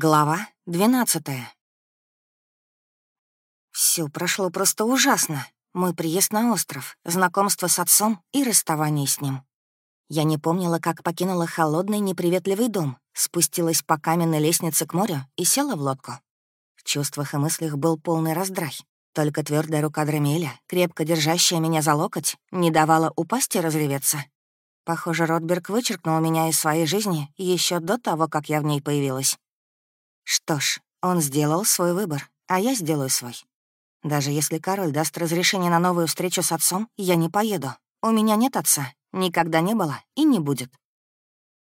Глава 12 Все прошло просто ужасно. Мой приезд на остров, знакомство с отцом и расставание с ним. Я не помнила, как покинула холодный, неприветливый дом, спустилась по каменной лестнице к морю и села в лодку. В чувствах и мыслях был полный раздрай. Только твердая рука Драмеля, крепко держащая меня за локоть, не давала упасть и разреветься. Похоже, Ротберг вычеркнул меня из своей жизни еще до того, как я в ней появилась. Что ж, он сделал свой выбор, а я сделаю свой. Даже если король даст разрешение на новую встречу с отцом, я не поеду. У меня нет отца, никогда не было и не будет.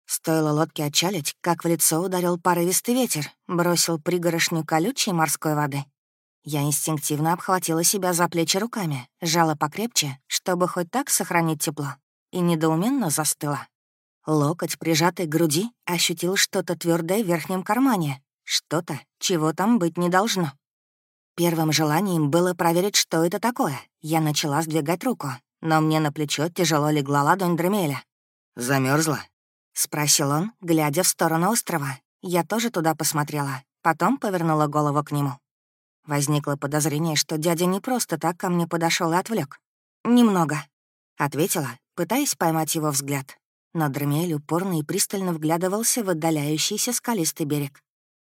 Стоило лодке отчалить, как в лицо ударил порывистый ветер, бросил пригорошню колючей морской воды. Я инстинктивно обхватила себя за плечи руками, сжала покрепче, чтобы хоть так сохранить тепло, и недоуменно застыла. Локоть, прижатый к груди, ощутил что-то твердое в верхнем кармане, что-то, чего там быть не должно. Первым желанием было проверить, что это такое. Я начала сдвигать руку, но мне на плечо тяжело легла ладонь Дремеля. Замерзла? спросил он, глядя в сторону острова. Я тоже туда посмотрела, потом повернула голову к нему. Возникло подозрение, что дядя не просто так ко мне подошел и отвлек. «Немного», — ответила, пытаясь поймать его взгляд. Но Дремель упорно и пристально вглядывался в отдаляющийся скалистый берег.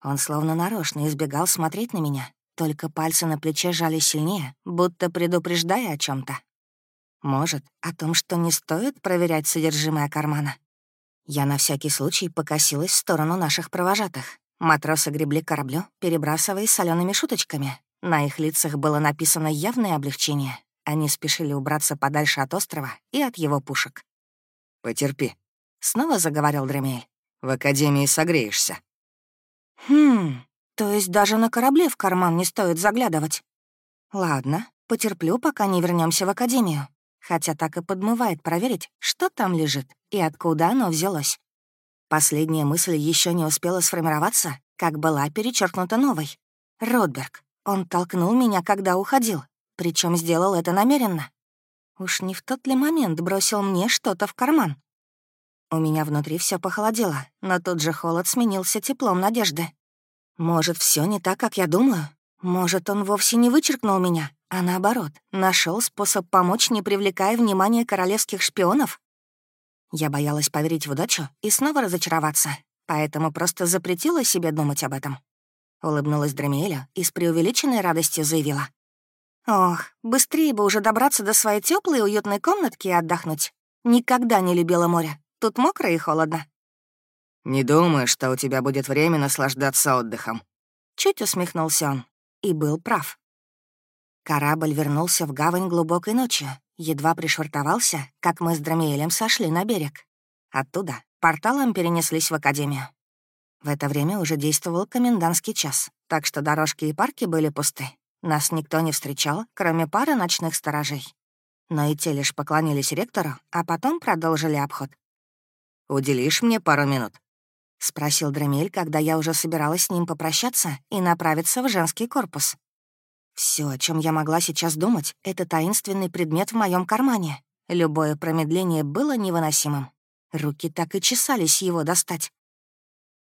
Он словно нарочно избегал смотреть на меня, только пальцы на плече жали сильнее, будто предупреждая о чем то Может, о том, что не стоит проверять содержимое кармана. Я на всякий случай покосилась в сторону наших провожатых. Матросы гребли кораблю, перебрасываясь солеными шуточками. На их лицах было написано явное облегчение. Они спешили убраться подальше от острова и от его пушек. «Потерпи», — снова заговорил Дремель. «В Академии согреешься». «Хм, то есть даже на корабле в карман не стоит заглядывать. Ладно, потерплю, пока не вернемся в академию. Хотя так и подмывает проверить, что там лежит и откуда оно взялось. Последняя мысль еще не успела сформироваться, как была перечеркнута новой. Ротберг. Он толкнул меня, когда уходил, причем сделал это намеренно. Уж не в тот ли момент бросил мне что-то в карман? У меня внутри все похолодело, но тут же холод сменился теплом надежды. Может, все не так, как я думаю? Может, он вовсе не вычеркнул меня, а наоборот, нашел способ помочь, не привлекая внимания королевских шпионов? Я боялась поверить в удачу и снова разочароваться, поэтому просто запретила себе думать об этом. Улыбнулась Драмиэля и с преувеличенной радостью заявила. «Ох, быстрее бы уже добраться до своей теплой уютной комнатки и отдохнуть. Никогда не любила море. Тут мокро и холодно». «Не думаю, что у тебя будет время наслаждаться отдыхом». Чуть усмехнулся он. И был прав. Корабль вернулся в гавань глубокой ночью. Едва пришвартовался, как мы с Драмиэлем сошли на берег. Оттуда порталом перенеслись в академию. В это время уже действовал комендантский час, так что дорожки и парки были пусты. Нас никто не встречал, кроме пары ночных сторожей. Но и те лишь поклонились ректору, а потом продолжили обход. «Уделишь мне пару минут?» — спросил Драмель, когда я уже собиралась с ним попрощаться и направиться в женский корпус. Все, о чем я могла сейчас думать, — это таинственный предмет в моем кармане. Любое промедление было невыносимым. Руки так и чесались его достать.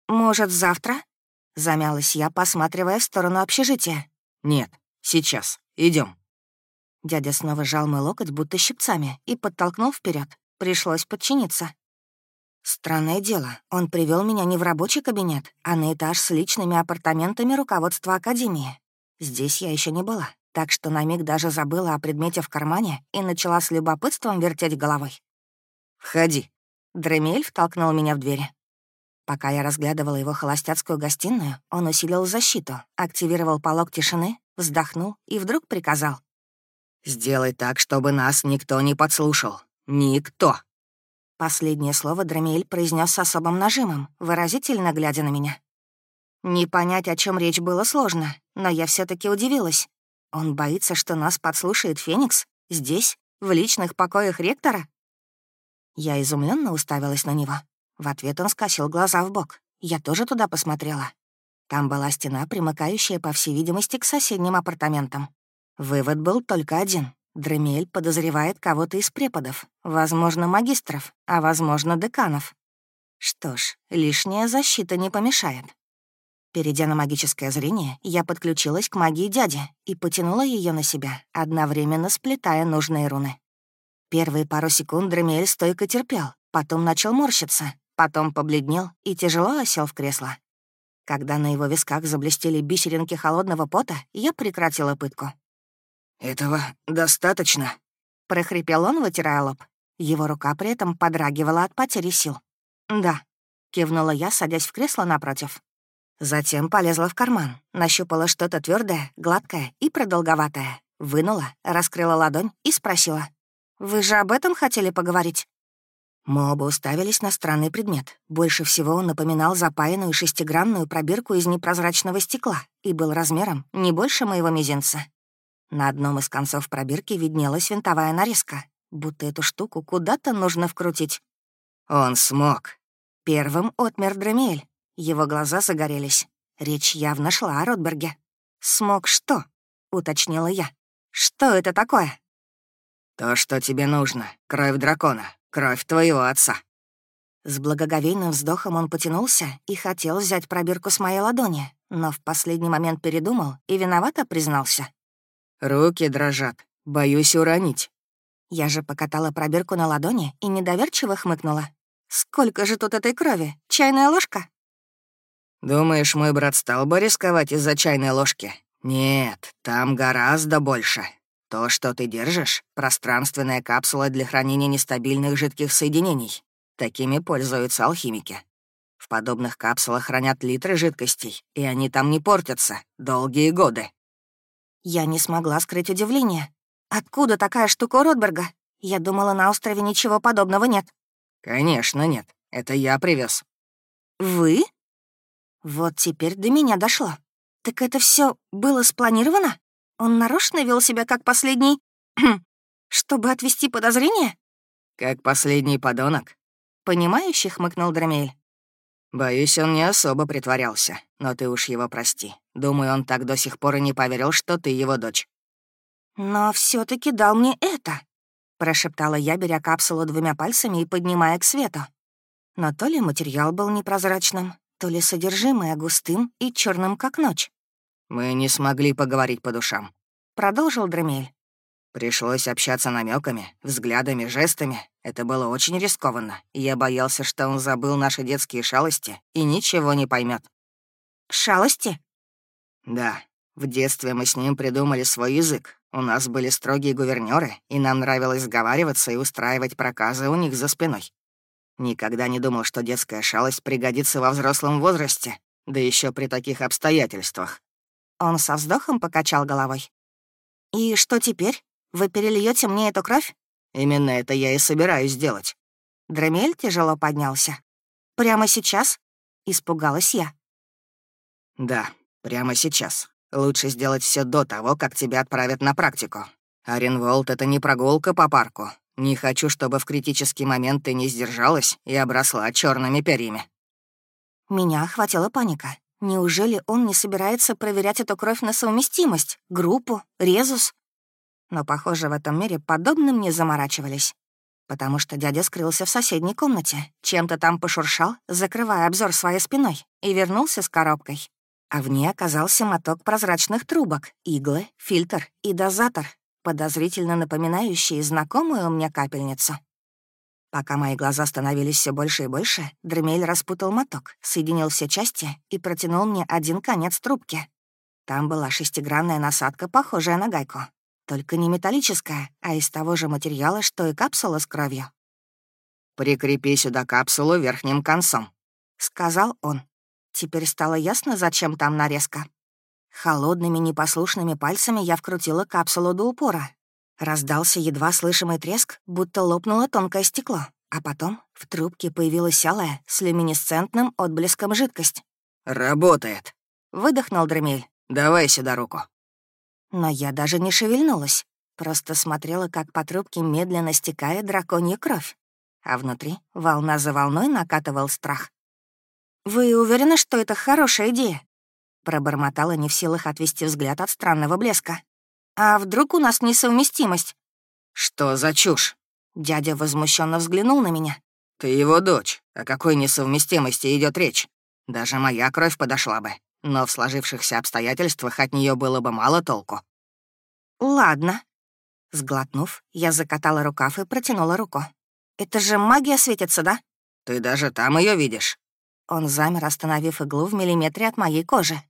«Может, завтра?» — замялась я, посматривая в сторону общежития. «Нет, сейчас. Идем. Дядя снова сжал мой локоть, будто щипцами, и подтолкнул вперед. Пришлось подчиниться. Странное дело, он привел меня не в рабочий кабинет, а на этаж с личными апартаментами руководства Академии. Здесь я еще не была, так что на миг даже забыла о предмете в кармане и начала с любопытством вертеть головой. «Входи». Дремель втолкнул меня в двери. Пока я разглядывала его холостяцкую гостиную, он усилил защиту, активировал полог тишины, вздохнул и вдруг приказал. «Сделай так, чтобы нас никто не подслушал. Никто!» Последнее слово Драмиэль произнес с особым нажимом, выразительно глядя на меня. Не понять, о чем речь, было сложно, но я все таки удивилась. Он боится, что нас подслушает Феникс? Здесь? В личных покоях ректора? Я изумленно уставилась на него. В ответ он скосил глаза в бок. Я тоже туда посмотрела. Там была стена, примыкающая, по всей видимости, к соседним апартаментам. Вывод был только один. Дремель подозревает кого-то из преподов, возможно, магистров, а возможно, деканов. Что ж, лишняя защита не помешает. Перейдя на магическое зрение, я подключилась к магии дяди и потянула ее на себя, одновременно сплетая нужные руны. Первые пару секунд Дремиэль стойко терпел, потом начал морщиться, потом побледнел и тяжело осел в кресло. Когда на его висках заблестели бисеринки холодного пота, я прекратила пытку. «Этого достаточно?» — прохрипел он, вытирая лоб. Его рука при этом подрагивала от потери сил. «Да», — кивнула я, садясь в кресло напротив. Затем полезла в карман, нащупала что-то твердое, гладкое и продолговатое. Вынула, раскрыла ладонь и спросила. «Вы же об этом хотели поговорить?» Мы оба уставились на странный предмет. Больше всего он напоминал запаянную шестигранную пробирку из непрозрачного стекла и был размером не больше моего мизинца. На одном из концов пробирки виднелась винтовая нарезка, будто эту штуку куда-то нужно вкрутить. «Он смог!» Первым отмер Дремель. Его глаза загорелись. Речь явно шла о Ротберге. «Смог что?» — уточнила я. «Что это такое?» «То, что тебе нужно. Кровь дракона. Кровь твоего отца». С благоговейным вздохом он потянулся и хотел взять пробирку с моей ладони, но в последний момент передумал и виновато признался. «Руки дрожат. Боюсь уронить». Я же покатала пробирку на ладони и недоверчиво хмыкнула. «Сколько же тут этой крови? Чайная ложка?» «Думаешь, мой брат стал бы рисковать из-за чайной ложки? Нет, там гораздо больше. То, что ты держишь — пространственная капсула для хранения нестабильных жидких соединений. Такими пользуются алхимики. В подобных капсулах хранят литры жидкостей, и они там не портятся долгие годы. Я не смогла скрыть удивление. Откуда такая штука у Ротберга? Я думала, на острове ничего подобного нет. Конечно, нет. Это я привез. Вы? Вот теперь до меня дошло. Так это все было спланировано? Он нарочно вел себя как последний... чтобы отвести подозрения? Как последний подонок. Понимающий хмыкнул Драмель. Боюсь, он не особо притворялся, но ты уж его прости. Думаю, он так до сих пор и не поверил, что ты его дочь. Но все таки дал мне это, прошептала я, беря капсулу двумя пальцами и поднимая к свету. Но то ли материал был непрозрачным, то ли содержимое густым и черным как ночь. «Мы не смогли поговорить по душам», — продолжил Дремель. Пришлось общаться намеками, взглядами, жестами. Это было очень рискованно, и я боялся, что он забыл наши детские шалости и ничего не поймет. «Шалости?» «Да. В детстве мы с ним придумали свой язык. У нас были строгие гувернёры, и нам нравилось сговариваться и устраивать проказы у них за спиной. Никогда не думал, что детская шалость пригодится во взрослом возрасте, да еще при таких обстоятельствах». Он со вздохом покачал головой. «И что теперь?» Вы перельете мне эту кровь?» «Именно это я и собираюсь сделать». Дремель тяжело поднялся. «Прямо сейчас?» — испугалась я. «Да, прямо сейчас. Лучше сделать все до того, как тебя отправят на практику. Аренволд — это не прогулка по парку. Не хочу, чтобы в критический момент ты не сдержалась и обросла черными перьями». Меня охватила паника. Неужели он не собирается проверять эту кровь на совместимость, группу, резус? Но, похоже, в этом мире подобным не заморачивались. Потому что дядя скрылся в соседней комнате, чем-то там пошуршал, закрывая обзор своей спиной, и вернулся с коробкой. А в ней оказался моток прозрачных трубок, иглы, фильтр и дозатор, подозрительно напоминающие знакомую мне капельницу. Пока мои глаза становились все больше и больше, Дремель распутал моток, соединил все части и протянул мне один конец трубки. Там была шестигранная насадка, похожая на гайку. Только не металлическая, а из того же материала, что и капсула с кровью. «Прикрепи сюда капсулу верхним концом», — сказал он. Теперь стало ясно, зачем там нарезка. Холодными непослушными пальцами я вкрутила капсулу до упора. Раздался едва слышимый треск, будто лопнуло тонкое стекло, а потом в трубке появилась алая с люминесцентным отблеском жидкость. «Работает», — выдохнул Дремель. «Давай сюда руку». Но я даже не шевельнулась, просто смотрела, как по трубке медленно стекает драконья кровь. А внутри волна за волной накатывал страх. «Вы уверены, что это хорошая идея?» Пробормотала не в силах отвести взгляд от странного блеска. «А вдруг у нас несовместимость?» «Что за чушь?» Дядя возмущенно взглянул на меня. «Ты его дочь. О какой несовместимости идет речь? Даже моя кровь подошла бы. Но в сложившихся обстоятельствах от нее было бы мало толку. «Ладно». Сглотнув, я закатала рукав и протянула руку. «Это же магия светится, да?» «Ты даже там ее видишь». Он замер, остановив иглу в миллиметре от моей кожи.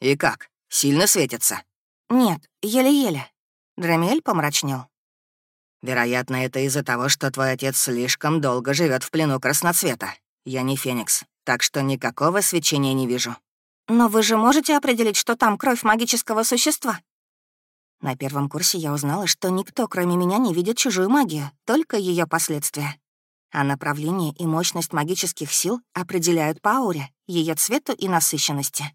«И как? Сильно светится?» «Нет, еле-еле». Драмель помрачнел. «Вероятно, это из-за того, что твой отец слишком долго живет в плену красноцвета. Я не Феникс, так что никакого свечения не вижу». «Но вы же можете определить, что там кровь магического существа?» На первом курсе я узнала, что никто, кроме меня, не видит чужую магию, только ее последствия. А направление и мощность магических сил определяют по ауре, ее цвету и насыщенности.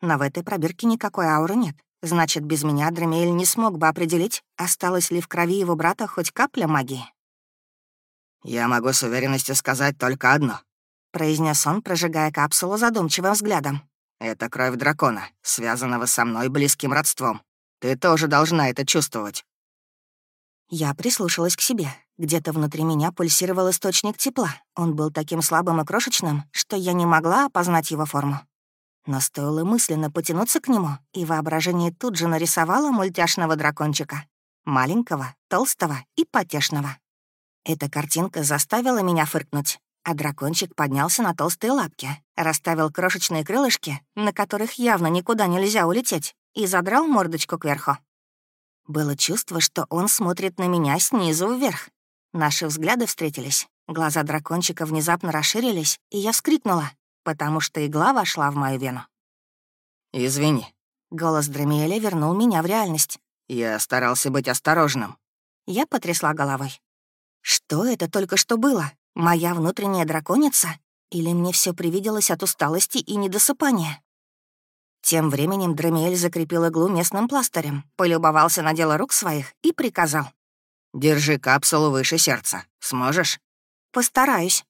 Но в этой пробирке никакой ауры нет. Значит, без меня Дремеэль не смог бы определить, осталась ли в крови его брата хоть капля магии. «Я могу с уверенностью сказать только одно», — произнес он, прожигая капсулу задумчивым взглядом. «Это кровь дракона, связанного со мной близким родством. Ты тоже должна это чувствовать». Я прислушалась к себе. Где-то внутри меня пульсировал источник тепла. Он был таким слабым и крошечным, что я не могла опознать его форму. Но стоило мысленно потянуться к нему, и воображение тут же нарисовало мультяшного дракончика. Маленького, толстого и потешного. Эта картинка заставила меня фыркнуть, а дракончик поднялся на толстые лапки, расставил крошечные крылышки, на которых явно никуда нельзя улететь, и задрал мордочку кверху. Было чувство, что он смотрит на меня снизу вверх. Наши взгляды встретились. Глаза дракончика внезапно расширились, и я вскрикнула, потому что игла вошла в мою вену. «Извини». Голос Дремиэля вернул меня в реальность. «Я старался быть осторожным». Я потрясла головой. «Что это только что было? Моя внутренняя драконица? Или мне все привиделось от усталости и недосыпания?» Тем временем Драмиэль закрепил иглу местным пластырем, полюбовался на дело рук своих и приказал. «Держи капсулу выше сердца. Сможешь?» «Постараюсь».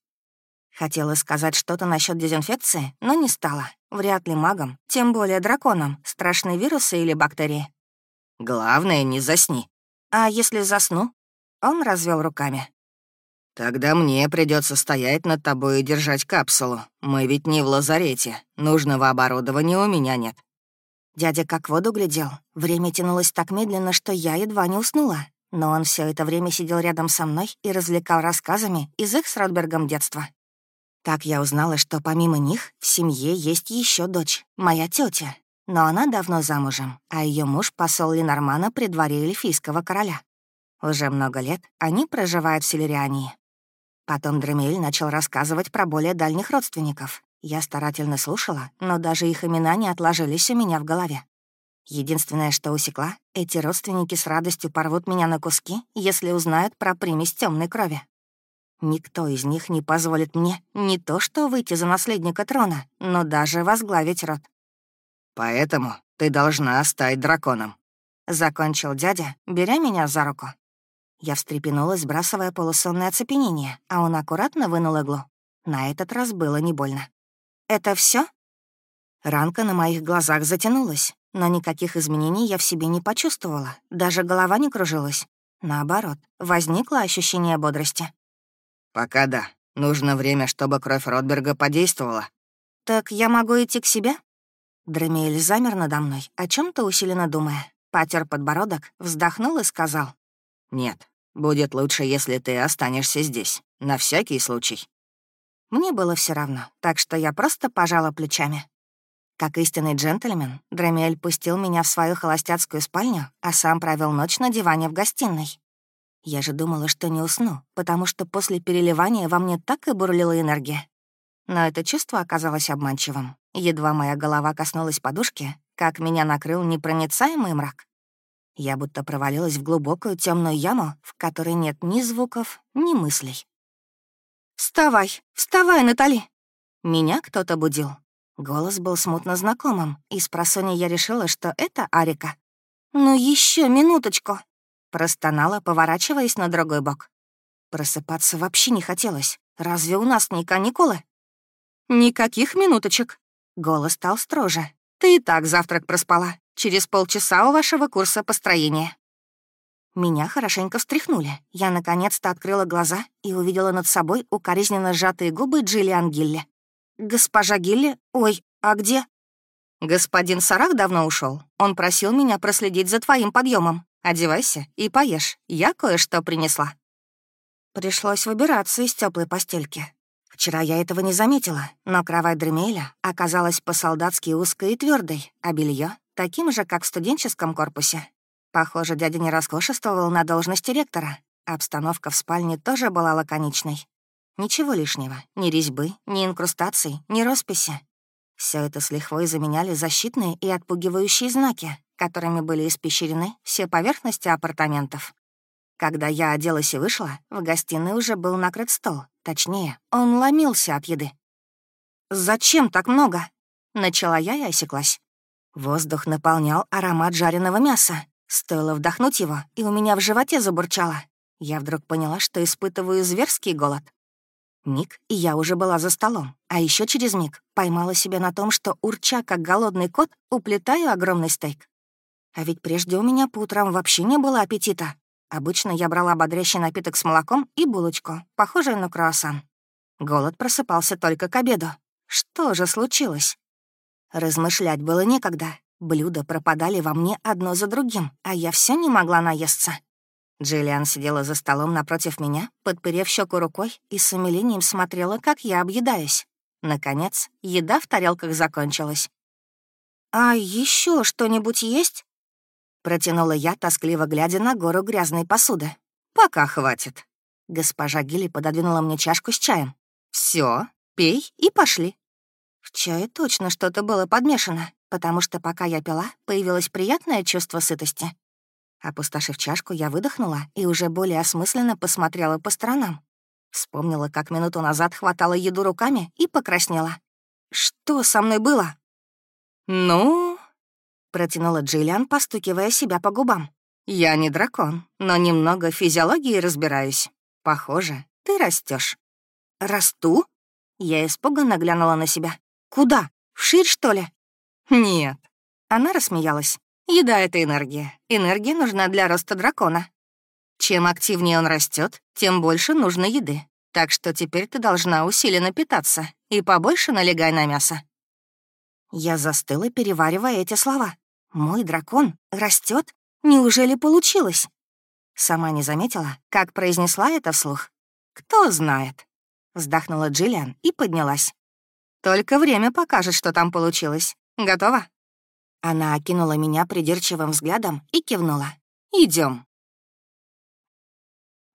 Хотела сказать что-то насчет дезинфекции, но не стала. Вряд ли магам, тем более драконам, страшны вирусы или бактерии. «Главное, не засни». «А если засну?» Он развел руками. «Тогда мне придется стоять над тобой и держать капсулу. Мы ведь не в лазарете. Нужного оборудования у меня нет». Дядя как воду глядел. Время тянулось так медленно, что я едва не уснула. Но он все это время сидел рядом со мной и развлекал рассказами из их с Ротбергом детства. Так я узнала, что помимо них в семье есть еще дочь, моя тетя. Но она давно замужем, а ее муж — посол Ленормана при дворе эльфийского короля. Уже много лет они проживают в Селериании. Потом Дремель начал рассказывать про более дальних родственников. Я старательно слушала, но даже их имена не отложились у меня в голове. Единственное, что усекла, эти родственники с радостью порвут меня на куски, если узнают про примесь темной крови. Никто из них не позволит мне не то что выйти за наследника трона, но даже возглавить род. «Поэтому ты должна стать драконом», — закончил дядя, беря меня за руку. Я встрепенулась, сбрасывая полусонное оцепенение, а он аккуратно вынул иглу. На этот раз было не больно. «Это все? Ранка на моих глазах затянулась, но никаких изменений я в себе не почувствовала, даже голова не кружилась. Наоборот, возникло ощущение бодрости. «Пока да. Нужно время, чтобы кровь Ротберга подействовала». «Так я могу идти к себе?» Дремиэль замер надо мной, о чем то усиленно думая. Потер подбородок, вздохнул и сказал. «Нет, будет лучше, если ты останешься здесь, на всякий случай». Мне было все равно, так что я просто пожала плечами. Как истинный джентльмен, Драмиэль пустил меня в свою холостяцкую спальню, а сам провел ночь на диване в гостиной. Я же думала, что не усну, потому что после переливания во мне так и бурлила энергия. Но это чувство оказалось обманчивым. Едва моя голова коснулась подушки, как меня накрыл непроницаемый мрак. Я будто провалилась в глубокую темную яму, в которой нет ни звуков, ни мыслей. «Вставай! Вставай, Натали!» Меня кто-то будил. Голос был смутно знакомым, и с просони я решила, что это Арика. «Ну еще минуточку!» Простонала, поворачиваясь на другой бок. Просыпаться вообще не хотелось. Разве у нас не каникулы? «Никаких минуточек!» Голос стал строже. «Ты и так завтрак проспала. Через полчаса у вашего курса построения». Меня хорошенько встряхнули. Я наконец-то открыла глаза и увидела над собой укоризненно сжатые губы Джиллиан Гилли. «Госпожа Гилли? Ой, а где?» «Господин Сарах давно ушел. Он просил меня проследить за твоим подъемом. Одевайся и поешь. Я кое-что принесла». Пришлось выбираться из теплой постельки. Вчера я этого не заметила, но кровать Дремеля оказалась по-солдатски узкой и твердой, а белье таким же, как в студенческом корпусе. Похоже, дядя не роскошествовал на должности ректора. Обстановка в спальне тоже была лаконичной. Ничего лишнего, ни резьбы, ни инкрустаций, ни росписи. Все это с лихвой заменяли защитные и отпугивающие знаки, которыми были испещрены все поверхности апартаментов. Когда я оделась и вышла, в гостиной уже был накрыт стол. Точнее, он ломился от еды. «Зачем так много?» Начала я и осеклась. Воздух наполнял аромат жареного мяса. Стоило вдохнуть его, и у меня в животе забурчало. Я вдруг поняла, что испытываю зверский голод. Миг, и я уже была за столом. А еще через миг поймала себя на том, что, урча как голодный кот, уплетаю огромный стейк. А ведь прежде у меня по утрам вообще не было аппетита. Обычно я брала бодрящий напиток с молоком и булочку, похожую на круассан. Голод просыпался только к обеду. Что же случилось? Размышлять было некогда. Блюда пропадали во мне одно за другим, а я все не могла наесться. Джиллиан сидела за столом напротив меня, подперев щеку рукой и с умилением смотрела, как я объедаюсь. Наконец, еда в тарелках закончилась. «А еще что-нибудь есть?» Протянула я, тоскливо глядя на гору грязной посуды. «Пока хватит». Госпожа Гилли пододвинула мне чашку с чаем. Все, пей и пошли». В чае точно что-то было подмешано, потому что пока я пила, появилось приятное чувство сытости. Опустошив чашку, я выдохнула и уже более осмысленно посмотрела по сторонам. Вспомнила, как минуту назад хватала еду руками и покраснела. «Что со мной было?» «Ну...» — протянула Джиллиан, постукивая себя по губам. «Я не дракон, но немного физиологии разбираюсь. Похоже, ты растешь. «Расту?» Я испуганно глянула на себя. «Куда? Вширь, что ли?» «Нет». Она рассмеялась. Еда — это энергия. Энергия нужна для роста дракона. Чем активнее он растет, тем больше нужно еды. Так что теперь ты должна усиленно питаться и побольше налегай на мясо. Я застыла, переваривая эти слова. Мой дракон растет? Неужели получилось? Сама не заметила, как произнесла это вслух. Кто знает. Вздохнула Джиллиан и поднялась. Только время покажет, что там получилось. Готова? Она окинула меня придирчивым взглядом и кивнула. Идем.